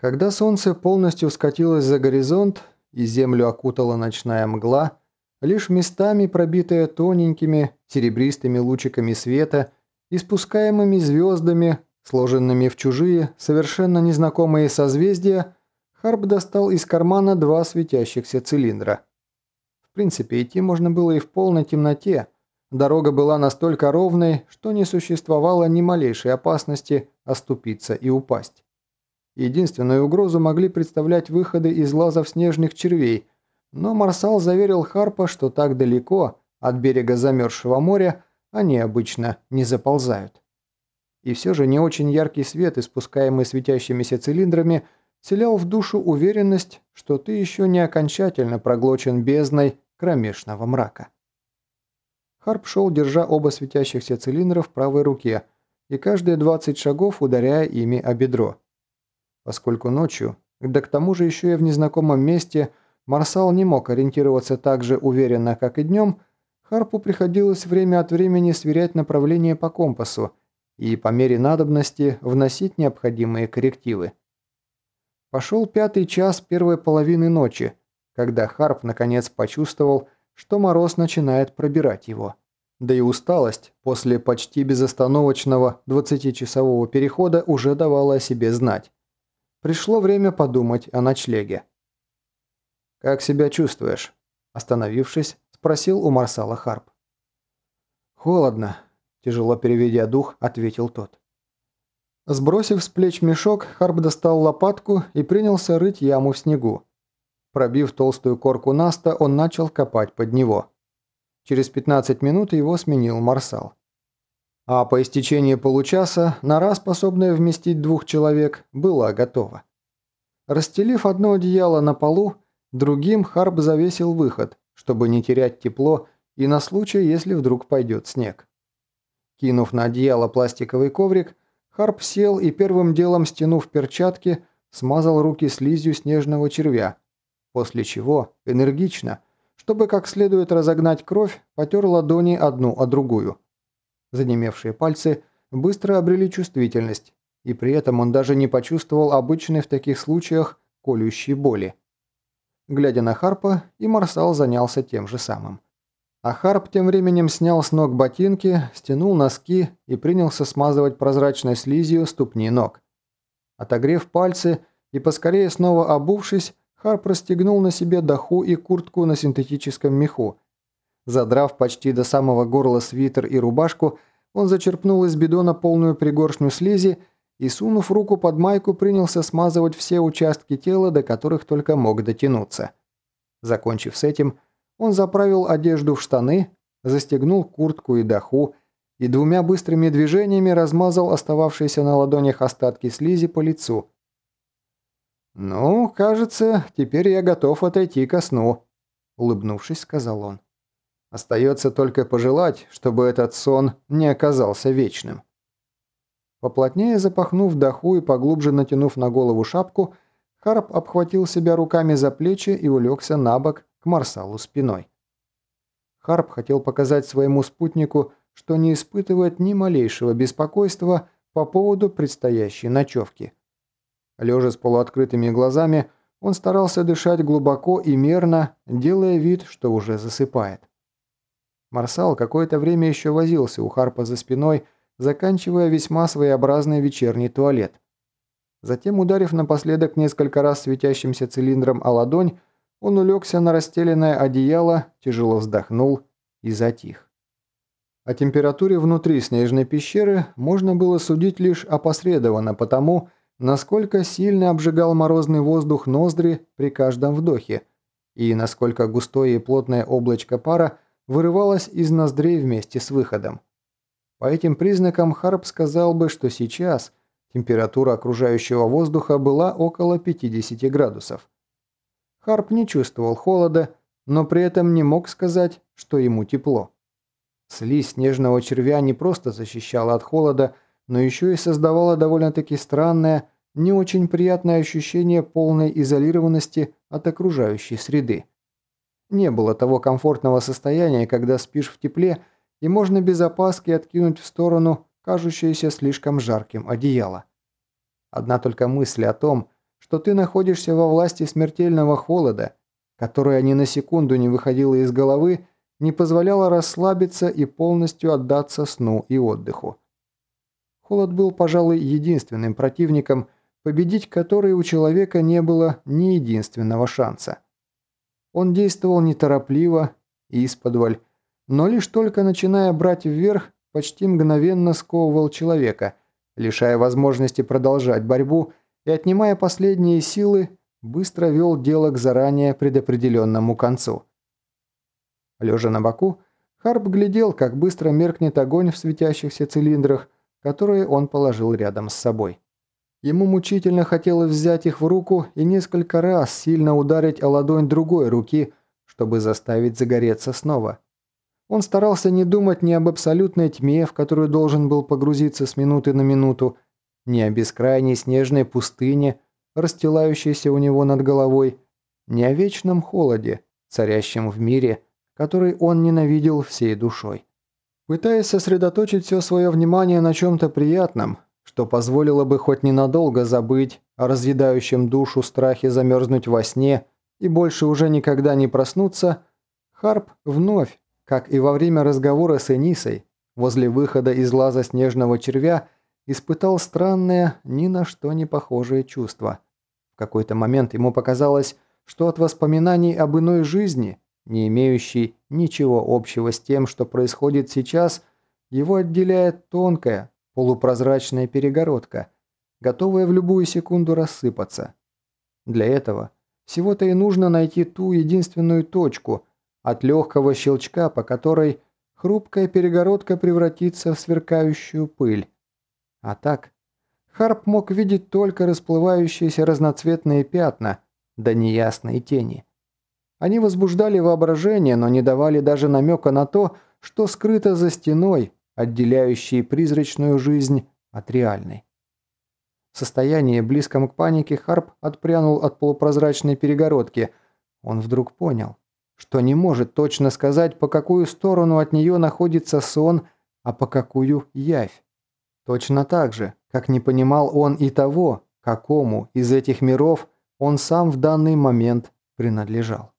Когда солнце полностью скатилось за горизонт и землю окутала ночная мгла, лишь местами пробитая тоненькими серебристыми лучиками света, испускаемыми звездами, сложенными в чужие, совершенно незнакомые созвездия, Харп достал из кармана два светящихся цилиндра. В принципе, идти можно было и в полной темноте. Дорога была настолько ровной, что не существовало ни малейшей опасности оступиться и упасть. Единственную угрозу могли представлять выходы из лазов снежных червей, но Марсал заверил Харпа, что так далеко от берега замерзшего моря они обычно не заползают. И все же не очень яркий свет, испускаемый светящимися цилиндрами, вселял в душу уверенность, что ты еще не окончательно проглочен бездной кромешного мрака. Харп шел, держа оба светящихся цилиндра в правой руке и каждые 20 шагов ударяя ими о бедро. Поскольку ночью, да к тому же еще и в незнакомом месте, Марсал не мог ориентироваться так же уверенно, как и днем, Харпу приходилось время от времени сверять направление по компасу и по мере надобности вносить необходимые коррективы. Пошел пятый час первой половины ночи, когда Харп наконец почувствовал, что мороз начинает пробирать его. Да и усталость после почти безостановочного 20-часового перехода уже давала о себе знать. Пришло время подумать о ночлеге. «Как себя чувствуешь?» Остановившись, спросил у Марсала Харп. «Холодно», – тяжело переведя дух, ответил тот. Сбросив с плеч мешок, Харп достал лопатку и принялся рыть яму в снегу. Пробив толстую корку наста, он начал копать под него. Через 15 минут его сменил Марсал. А по истечении получаса нора, способная вместить двух человек, была готова. Расстелив одно одеяло на полу, другим Харп завесил выход, чтобы не терять тепло и на случай, если вдруг пойдет снег. Кинув на одеяло пластиковый коврик, Харп сел и первым делом, стянув перчатки, смазал руки слизью снежного червя, после чего энергично, чтобы как следует разогнать кровь, потер ладони одну о другую. Занемевшие пальцы быстро обрели чувствительность, и при этом он даже не почувствовал обычной в таких случаях колющей боли. Глядя на Харпа, и Марсал занялся тем же самым. А Харп тем временем снял с ног ботинки, стянул носки и принялся смазывать прозрачной слизью ступни ног. Отогрев пальцы и поскорее снова обувшись, Харп расстегнул на себе даху и куртку на синтетическом меху. Задрав почти до самого горла свитер и рубашку, он зачерпнул из бидона полную пригоршню слизи и, сунув руку под майку, принялся смазывать все участки тела, до которых только мог дотянуться. Закончив с этим, он заправил одежду в штаны, застегнул куртку и даху и двумя быстрыми движениями размазал остававшиеся на ладонях остатки слизи по лицу. «Ну, кажется, теперь я готов отойти ко сну», — улыбнувшись, сказал он. «Остается только пожелать, чтобы этот сон не оказался вечным». Поплотнее запахнув даху и поглубже натянув на голову шапку, Харп обхватил себя руками за плечи и улегся на бок, к Марсалу спиной. Харп хотел показать своему спутнику, что не испытывает ни малейшего беспокойства по поводу предстоящей ночевки. Лежа с полуоткрытыми глазами, он старался дышать глубоко и мерно, делая вид, что уже засыпает. Марсал какое-то время еще возился у Харпа за спиной, заканчивая весьма своеобразный вечерний туалет. Затем, ударив напоследок несколько раз светящимся цилиндром о ладонь, он улегся на расстеленное одеяло, тяжело вздохнул и затих. О температуре внутри снежной пещеры можно было судить лишь опосредованно потому, насколько сильно обжигал морозный воздух ноздри при каждом вдохе и насколько густое и плотное облачко пара вырывалось из ноздрей вместе с выходом. По этим признакам Харп сказал бы, что сейчас температура окружающего воздуха была около 50 градусов. Харп не чувствовал холода, но при этом не мог сказать, что ему тепло. Слизь снежного червя не просто защищала от холода, но еще и создавала довольно-таки странное, не очень приятное ощущение полной изолированности от окружающей среды. Не было того комфортного состояния, когда спишь в тепле, и можно без опаски откинуть в сторону кажущееся слишком жарким одеяло. Одна только мысль о том, что ты находишься во власти смертельного холода, которая ни на секунду не выходила из головы, не позволяла расслабиться и полностью отдаться сну и отдыху. Холод был, пожалуй, единственным противником, победить который у человека не было ни единственного шанса. Он действовал неторопливо и исподволь, но лишь только начиная брать вверх, почти мгновенно сковывал человека, лишая возможности продолжать борьбу и отнимая последние силы, быстро вел дело к заранее предопределенному концу. Лежа на боку, Харп глядел, как быстро меркнет огонь в светящихся цилиндрах, которые он положил рядом с собой. Ему мучительно хотелось взять их в руку и несколько раз сильно ударить о ладонь другой руки, чтобы заставить загореться снова. Он старался не думать ни об абсолютной тьме, в которую должен был погрузиться с минуты на минуту, ни о бескрайней снежной пустыне, расстилающейся у него над головой, ни о вечном холоде, царящем в мире, который он ненавидел всей душой. Пытаясь сосредоточить все свое внимание на чем-то приятном, что позволило бы хоть ненадолго забыть о разъедающем душу страхе замерзнуть во сне и больше уже никогда не проснуться, Харп вновь как и во время разговора с Энисой, возле выхода из лаза снежного червя, испытал странное, ни на что не похожее чувство. В какой-то момент ему показалось, что от воспоминаний об иной жизни, не имеющей ничего общего с тем, что происходит сейчас, его отделяет тонкая, полупрозрачная перегородка, готовая в любую секунду рассыпаться. Для этого всего-то и нужно найти ту единственную точку – от легкого щелчка, по которой хрупкая перегородка превратится в сверкающую пыль. А так, Харп мог видеть только расплывающиеся разноцветные пятна, да неясные тени. Они возбуждали воображение, но не давали даже намека на то, что скрыто за стеной, отделяющей призрачную жизнь от реальной. В состоянии, близком к панике, Харп отпрянул от полупрозрачной перегородки. Он вдруг понял что не может точно сказать, по какую сторону от нее находится сон, а по какую явь. Точно так же, как не понимал он и того, какому из этих миров он сам в данный момент принадлежал.